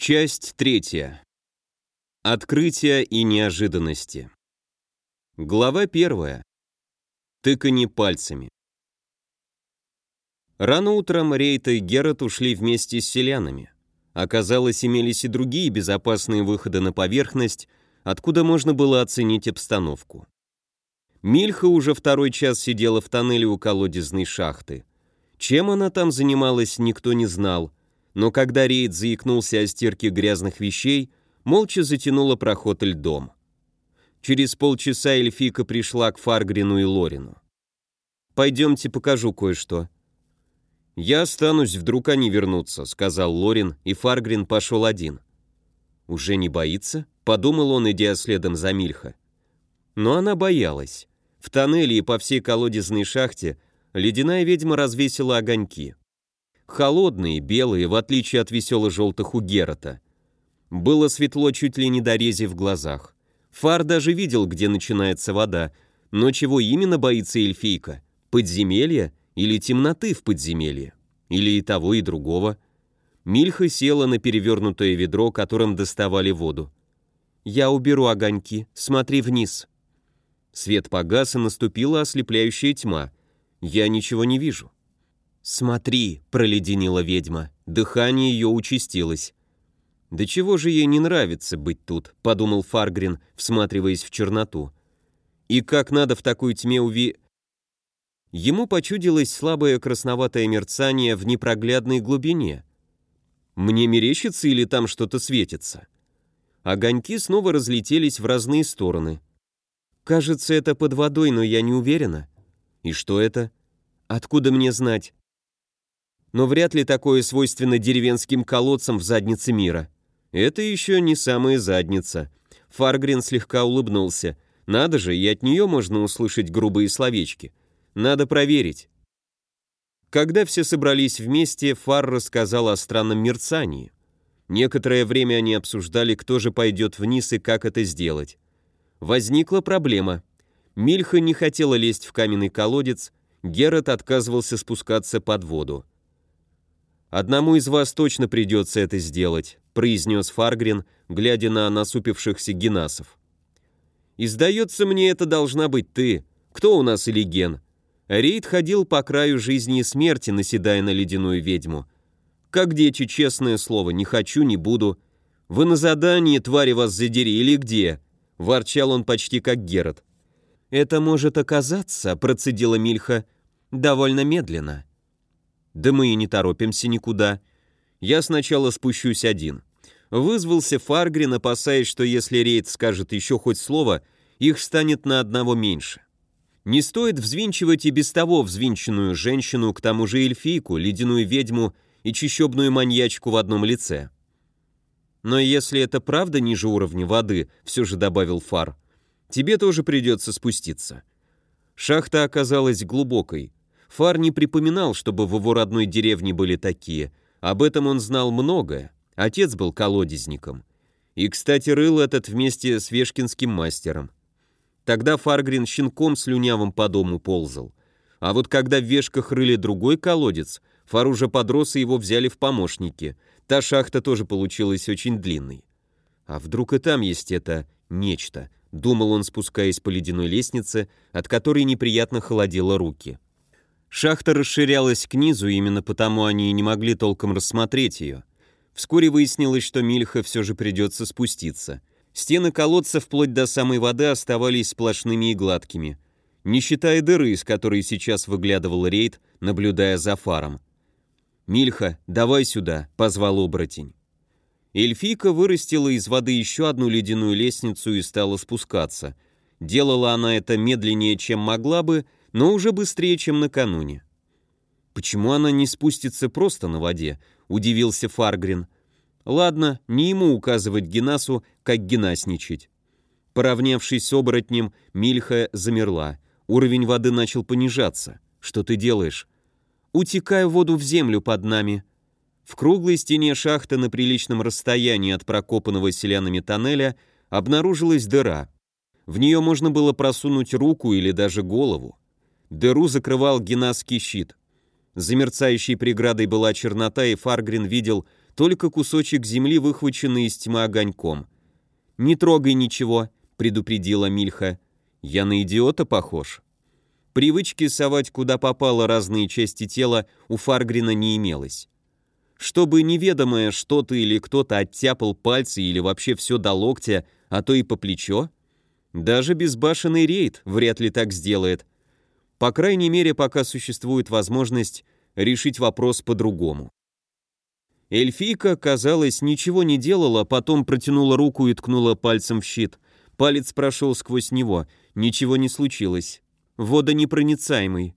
Часть третья. Открытия и неожиданности. Глава первая. Тыканье пальцами. Рано утром Рейт и Герат ушли вместе с селянами. Оказалось, имелись и другие безопасные выходы на поверхность, откуда можно было оценить обстановку. Мильха уже второй час сидела в тоннеле у колодезной шахты. Чем она там занималась, никто не знал, но когда Рейд заикнулся о стирке грязных вещей, молча затянула проход льдом. Через полчаса эльфика пришла к Фаргрину и Лорину. «Пойдемте покажу кое-что». «Я останусь, вдруг они вернутся», — сказал Лорин, и Фаргрин пошел один. «Уже не боится?» — подумал он, идя следом за Мильха. Но она боялась. В тоннеле и по всей колодезной шахте ледяная ведьма развесила огоньки. Холодные, белые, в отличие от весело-желтых у Герата. Было светло чуть ли не до рези в глазах. Фар даже видел, где начинается вода, но чего именно боится эльфийка? Подземелья или темноты в подземелье? Или и того, и другого? Мильха села на перевернутое ведро, которым доставали воду. «Я уберу огоньки, смотри вниз». Свет погас, и наступила ослепляющая тьма. Я ничего не вижу. «Смотри», — проледенила ведьма. Дыхание ее участилось. «Да чего же ей не нравится быть тут?» — подумал Фаргрин, всматриваясь в черноту. «И как надо в такой тьме уви...» Ему почудилось слабое красноватое мерцание в непроглядной глубине. «Мне мерещится или там что-то светится?» Огоньки снова разлетелись в разные стороны. «Кажется, это под водой, но я не уверена». «И что это?» «Откуда мне знать?» Но вряд ли такое свойственно деревенским колодцам в заднице мира. Это еще не самая задница. Фаргрин слегка улыбнулся. Надо же, и от нее можно услышать грубые словечки. Надо проверить. Когда все собрались вместе, Фар рассказал о странном мерцании. Некоторое время они обсуждали, кто же пойдет вниз и как это сделать. Возникла проблема. Мильха не хотела лезть в каменный колодец, Герат отказывался спускаться под воду. «Одному из вас точно придется это сделать», произнес Фаргрин, глядя на насупившихся генасов. «И сдается мне, это должна быть ты. Кто у нас Элиген?» Рейд ходил по краю жизни и смерти, наседая на ледяную ведьму. «Как дети, честное слово, не хочу, не буду. Вы на задании, твари вас задери, или где?» Ворчал он почти как Герод. «Это может оказаться», — процедила Мильха, — «довольно медленно». Да мы и не торопимся никуда. Я сначала спущусь один. Вызвался Фаргрин, опасаясь, что если рейд скажет еще хоть слово, их станет на одного меньше. Не стоит взвинчивать и без того взвинченную женщину, к тому же эльфийку, ледяную ведьму и чищебную маньячку в одном лице. Но если это правда ниже уровня воды, все же добавил Фар, тебе тоже придется спуститься. Шахта оказалась глубокой. Фар не припоминал, чтобы в его родной деревне были такие. Об этом он знал многое. Отец был колодезником. И, кстати, рыл этот вместе с вешкинским мастером. Тогда Фаргрин щенком слюнявым по дому ползал. А вот когда в вешках рыли другой колодец, Фар уже подрос и его взяли в помощники. Та шахта тоже получилась очень длинной. А вдруг и там есть это нечто, думал он, спускаясь по ледяной лестнице, от которой неприятно холодило руки. Шахта расширялась к низу, именно потому они и не могли толком рассмотреть ее. Вскоре выяснилось, что Мильха все же придется спуститься. Стены колодца вплоть до самой воды оставались сплошными и гладкими, не считая дыры, из которой сейчас выглядывал рейд, наблюдая за фаром. «Мильха, давай сюда», — позвал оборотень. Эльфийка вырастила из воды еще одну ледяную лестницу и стала спускаться. Делала она это медленнее, чем могла бы, — но уже быстрее, чем накануне. «Почему она не спустится просто на воде?» — удивился Фаргрин. «Ладно, не ему указывать Генасу, как генасничать». Поравнявшись с оборотнем, Мильха замерла. Уровень воды начал понижаться. «Что ты делаешь?» «Утекаю воду в землю под нами». В круглой стене шахты на приличном расстоянии от прокопанного селянами тоннеля обнаружилась дыра. В нее можно было просунуть руку или даже голову. Дыру закрывал генасский щит. За мерцающей преградой была чернота, и Фаргрин видел только кусочек земли, выхваченный из тьмы огоньком. «Не трогай ничего», — предупредила Мильха. «Я на идиота похож». Привычки совать куда попало разные части тела у Фаргрина не имелось. Чтобы неведомое что-то или кто-то оттяпал пальцы или вообще все до локтя, а то и по плечо, даже безбашенный рейд вряд ли так сделает. По крайней мере, пока существует возможность решить вопрос по-другому. Эльфийка, казалось, ничего не делала, потом протянула руку и ткнула пальцем в щит. Палец прошел сквозь него, ничего не случилось. Водонепроницаемый.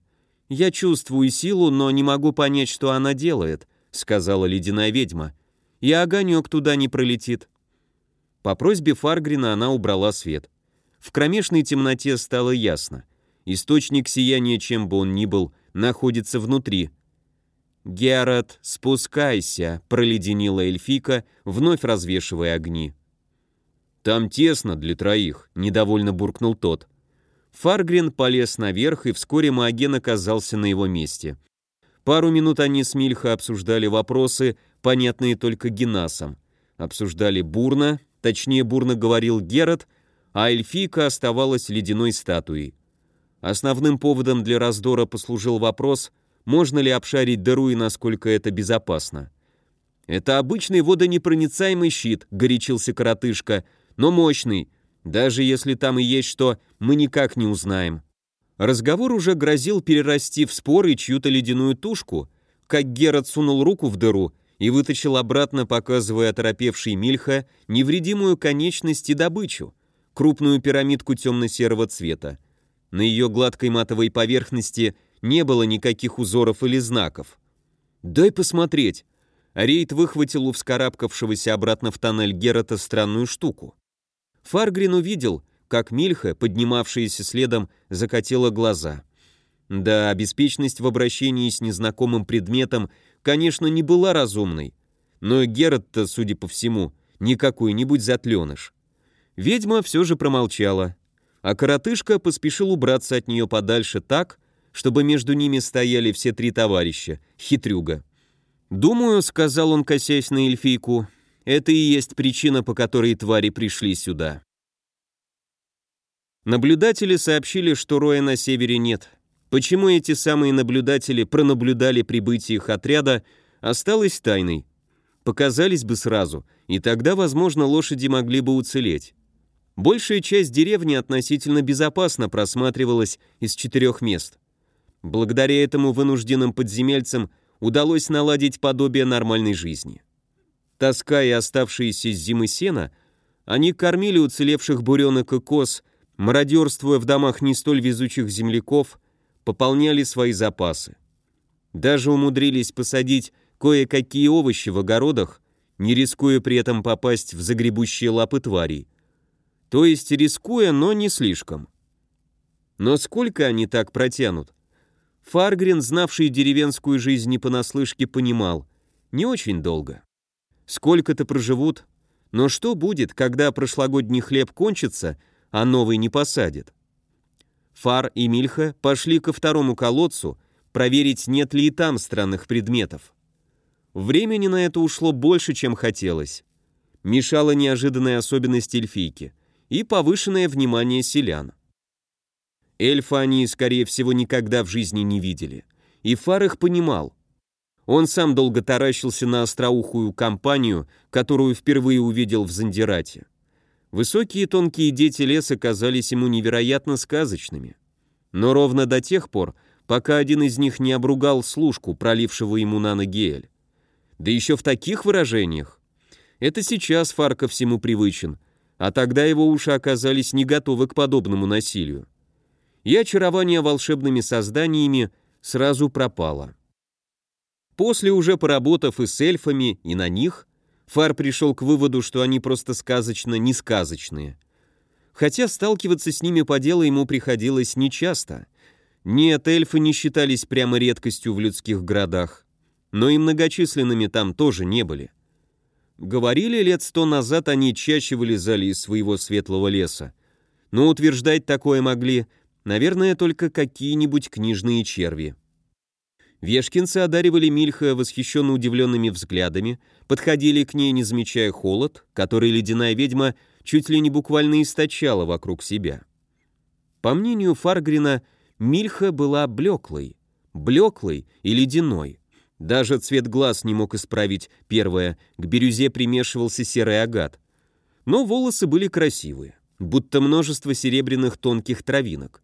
«Я чувствую силу, но не могу понять, что она делает», — сказала ледяная ведьма. «И огонек туда не пролетит». По просьбе Фаргрина она убрала свет. В кромешной темноте стало ясно. Источник сияния, чем бы он ни был, находится внутри. «Герат, спускайся», — проледенила эльфика, вновь развешивая огни. «Там тесно для троих», — недовольно буркнул тот. Фаргрин полез наверх, и вскоре Маоген оказался на его месте. Пару минут они с Мильха обсуждали вопросы, понятные только Генасом. Обсуждали бурно, точнее бурно говорил Герат, а эльфийка оставалась ледяной статуей. Основным поводом для раздора послужил вопрос, можно ли обшарить дыру и насколько это безопасно. «Это обычный водонепроницаемый щит», — горячился коротышка, — «но мощный. Даже если там и есть что, мы никак не узнаем». Разговор уже грозил перерасти в спор и чью-то ледяную тушку, как Герат сунул руку в дыру и вытащил обратно, показывая оторопевший Мильха невредимую конечность и добычу, крупную пирамидку темно-серого цвета. На ее гладкой матовой поверхности не было никаких узоров или знаков. «Дай посмотреть!» Рейд выхватил у вскарабкавшегося обратно в тоннель Герата странную штуку. Фаргрин увидел, как Мильха, поднимавшаяся следом, закатила глаза. Да, беспечность в обращении с незнакомым предметом, конечно, не была разумной, но Герат-то, судя по всему, не какой-нибудь затленыш. Ведьма все же промолчала, а коротышка поспешил убраться от нее подальше так, чтобы между ними стояли все три товарища, хитрюга. «Думаю», — сказал он, косясь на эльфийку, — «это и есть причина, по которой твари пришли сюда». Наблюдатели сообщили, что роя на севере нет. Почему эти самые наблюдатели пронаблюдали прибытие их отряда, осталось тайной. Показались бы сразу, и тогда, возможно, лошади могли бы уцелеть. Большая часть деревни относительно безопасно просматривалась из четырех мест. Благодаря этому вынужденным подземельцам удалось наладить подобие нормальной жизни. Таская оставшиеся с зимы сена, они кормили уцелевших буренок и коз, мародерствуя в домах не столь везучих земляков, пополняли свои запасы. Даже умудрились посадить кое-какие овощи в огородах, не рискуя при этом попасть в загребущие лапы тварей. То есть рискуя, но не слишком. Но сколько они так протянут? Фаргрин, знавший деревенскую жизнь не понаслышке, понимал, не очень долго. Сколько-то проживут, но что будет, когда прошлогодний хлеб кончится – а новый не посадит. Фар и Мильха пошли ко второму колодцу, проверить, нет ли и там странных предметов. Времени на это ушло больше, чем хотелось. Мешала неожиданная особенность эльфийки и повышенное внимание селян. Эльфа они, скорее всего, никогда в жизни не видели. И Фар понимал. Он сам долго таращился на остроухую компанию, которую впервые увидел в Зандирате. Высокие тонкие дети леса казались ему невероятно сказочными. Но ровно до тех пор, пока один из них не обругал служку, пролившего ему на ноги Эль. Да еще в таких выражениях. Это сейчас Фар ко всему привычен, а тогда его уши оказались не готовы к подобному насилию. И очарование волшебными созданиями сразу пропало. После уже поработав и с эльфами, и на них, Фар пришел к выводу, что они просто сказочно не сказочные. Хотя сталкиваться с ними по делу ему приходилось нечасто. Нет, эльфы не считались прямо редкостью в людских городах, но и многочисленными там тоже не были. Говорили, лет сто назад они чаще вылезали из своего светлого леса, но утверждать такое могли, наверное, только какие-нибудь книжные черви. Вешкинцы одаривали Мильха восхищенно удивленными взглядами, подходили к ней, не замечая холод, который ледяная ведьма чуть ли не буквально источала вокруг себя. По мнению Фаргрина, Мильха была блеклой, блеклой и ледяной. Даже цвет глаз не мог исправить первое, к бирюзе примешивался серый агат. Но волосы были красивые, будто множество серебряных тонких травинок.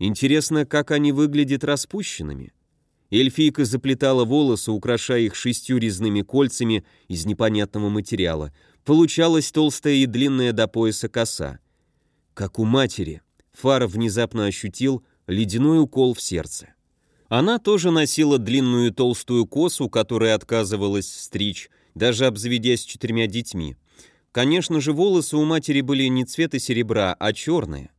Интересно, как они выглядят распущенными. Эльфийка заплетала волосы, украшая их шестью резными кольцами из непонятного материала. Получалась толстая и длинная до пояса коса. Как у матери, Фара внезапно ощутил ледяной укол в сердце. Она тоже носила длинную толстую косу, которая отказывалась стричь, даже обзаведясь четырьмя детьми. Конечно же, волосы у матери были не цвета серебра, а черные.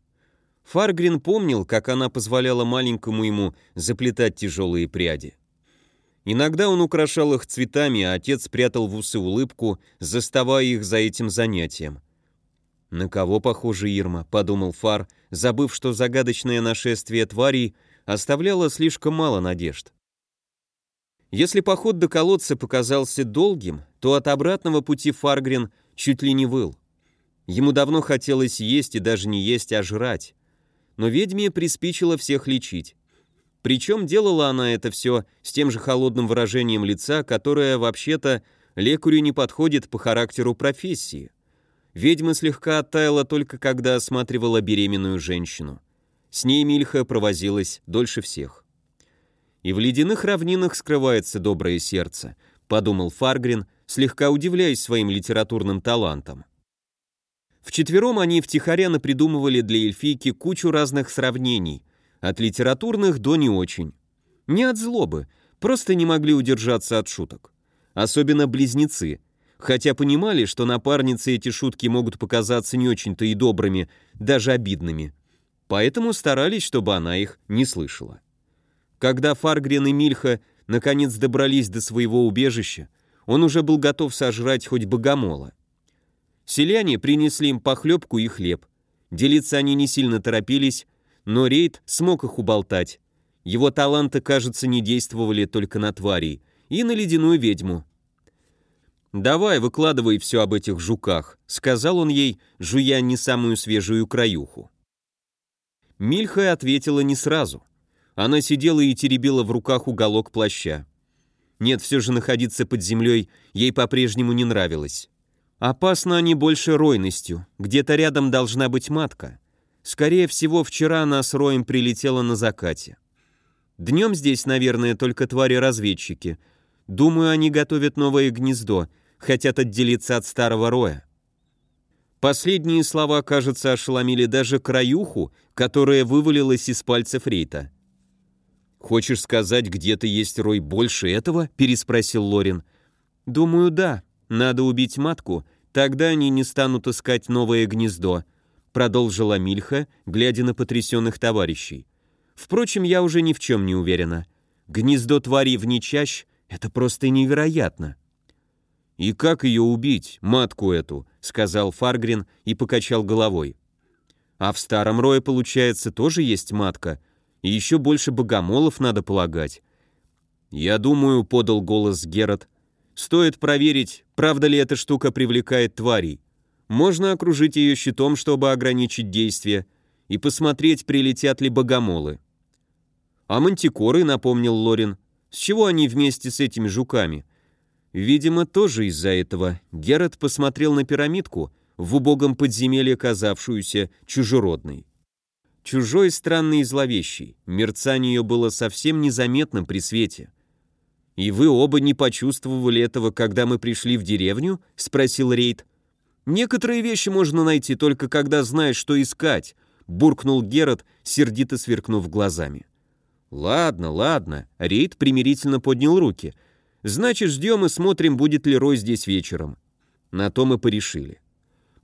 Фаргрин помнил, как она позволяла маленькому ему заплетать тяжелые пряди. Иногда он украшал их цветами, а отец прятал в усы улыбку, заставая их за этим занятием. «На кого похожа Ирма?» — подумал Фар, забыв, что загадочное нашествие тварей оставляло слишком мало надежд. Если поход до колодца показался долгим, то от обратного пути Фаргрин чуть ли не выл. Ему давно хотелось есть и даже не есть, а жрать но ведьме приспичило всех лечить. Причем делала она это все с тем же холодным выражением лица, которое, вообще-то, лекарю не подходит по характеру профессии. Ведьма слегка оттаяла только когда осматривала беременную женщину. С ней Мильха провозилась дольше всех. «И в ледяных равнинах скрывается доброе сердце», — подумал Фаргрин, слегка удивляясь своим литературным талантам. Вчетвером они втихаря напридумывали для эльфийки кучу разных сравнений, от литературных до не очень. Не от злобы, просто не могли удержаться от шуток. Особенно близнецы, хотя понимали, что напарницы эти шутки могут показаться не очень-то и добрыми, даже обидными. Поэтому старались, чтобы она их не слышала. Когда Фаргрен и Мильха наконец добрались до своего убежища, он уже был готов сожрать хоть богомола. Селяне принесли им похлебку и хлеб. Делиться они не сильно торопились, но Рейд смог их уболтать. Его таланты, кажется, не действовали только на тварей, и на ледяную ведьму. «Давай, выкладывай все об этих жуках», — сказал он ей, жуя не самую свежую краюху. Мильха ответила не сразу. Она сидела и теребила в руках уголок плаща. Нет, все же находиться под землей ей по-прежнему не нравилось. Опасно они больше ройностью. Где-то рядом должна быть матка. Скорее всего, вчера она с роем прилетела на закате. Днем здесь, наверное, только твари-разведчики. Думаю, они готовят новое гнездо, хотят отделиться от старого роя. Последние слова, кажется, ошеломили даже краюху, которая вывалилась из пальцев Рейта. «Хочешь сказать, где-то есть рой больше этого?» – переспросил Лорин. «Думаю, да», надо убить матку, тогда они не станут искать новое гнездо», продолжила Мильха, глядя на потрясенных товарищей. «Впрочем, я уже ни в чем не уверена. Гнездо твари в нечащ — это просто невероятно». «И как ее убить, матку эту?» — сказал Фаргрин и покачал головой. «А в старом рое, получается, тоже есть матка, и еще больше богомолов надо полагать». «Я думаю», — подал голос Герат, Стоит проверить, правда ли эта штука привлекает тварей. Можно окружить ее щитом, чтобы ограничить действие, и посмотреть, прилетят ли богомолы. А мантикоры, напомнил Лорин, с чего они вместе с этими жуками? Видимо, тоже из-за этого. Герат посмотрел на пирамидку, в убогом подземелье казавшуюся чужеродной. Чужой, странный и зловещий. Мерцание ее было совсем незаметным при свете. «И вы оба не почувствовали этого, когда мы пришли в деревню?» — спросил Рейд. «Некоторые вещи можно найти только когда знаешь, что искать», — буркнул Герат, сердито сверкнув глазами. «Ладно, ладно», — Рейд примирительно поднял руки. «Значит, ждем и смотрим, будет ли Рой здесь вечером». На то мы порешили.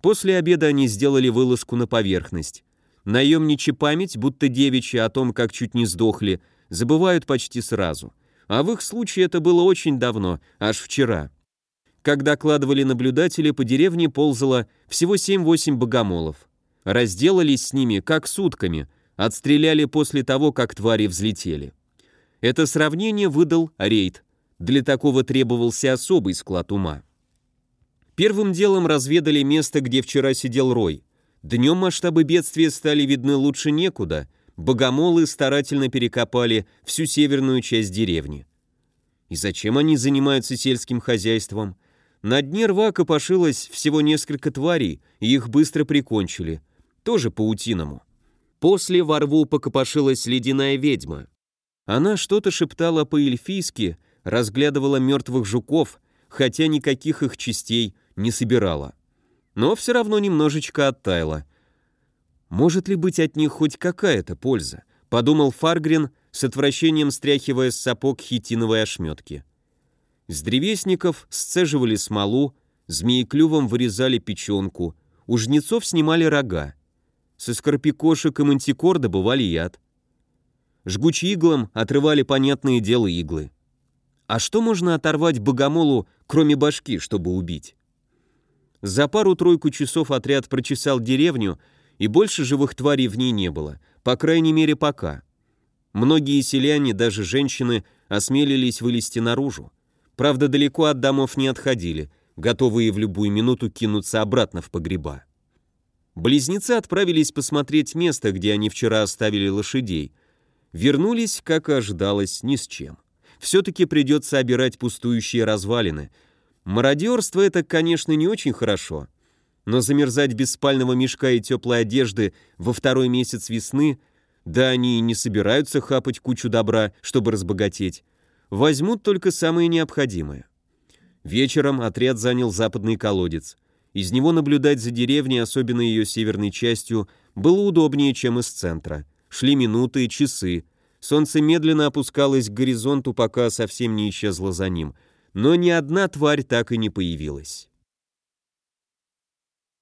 После обеда они сделали вылазку на поверхность. Наемничья память, будто девичья о том, как чуть не сдохли, забывают почти сразу — а в их случае это было очень давно, аж вчера. Когда кладывали наблюдатели, по деревне ползало всего 7-8 богомолов. Разделались с ними, как сутками, отстреляли после того, как твари взлетели. Это сравнение выдал рейд. Для такого требовался особый склад ума. Первым делом разведали место, где вчера сидел Рой. Днем масштабы бедствия стали видны лучше некуда. Богомолы старательно перекопали всю северную часть деревни. И зачем они занимаются сельским хозяйством? На дне рва копошилось всего несколько тварей, и их быстро прикончили. Тоже паутиному. После во рву покопошилась ледяная ведьма. Она что-то шептала по-эльфийски, разглядывала мертвых жуков, хотя никаких их частей не собирала. Но все равно немножечко оттаяла. Может ли быть от них хоть какая-то польза? Подумал Фаргрин, с отвращением стряхивая с сапог хитиновые ошметки. С древесников сцеживали смолу, змееклювом вырезали печенку, у жнецов снимали рога. Со скорпикошек и мантикор добывали яд. Жгучи иглам отрывали понятные дела иглы. А что можно оторвать богомолу, кроме башки, чтобы убить? За пару-тройку часов отряд прочесал деревню, и больше живых тварей в ней не было, по крайней мере пока. Многие селяне, даже женщины, осмелились вылезти наружу. Правда, далеко от домов не отходили, готовые в любую минуту кинуться обратно в погреба. Близнецы отправились посмотреть место, где они вчера оставили лошадей. Вернулись, как и ожидалось, ни с чем. Все-таки придется обирать пустующие развалины. Мародерство — это, конечно, не очень хорошо, но замерзать без спального мешка и теплой одежды во второй месяц весны — да они и не собираются хапать кучу добра, чтобы разбогатеть. Возьмут только самое необходимое. Вечером отряд занял западный колодец. Из него наблюдать за деревней, особенно ее северной частью, было удобнее, чем из центра. Шли минуты, часы. Солнце медленно опускалось к горизонту, пока совсем не исчезло за ним. Но ни одна тварь так и не появилась.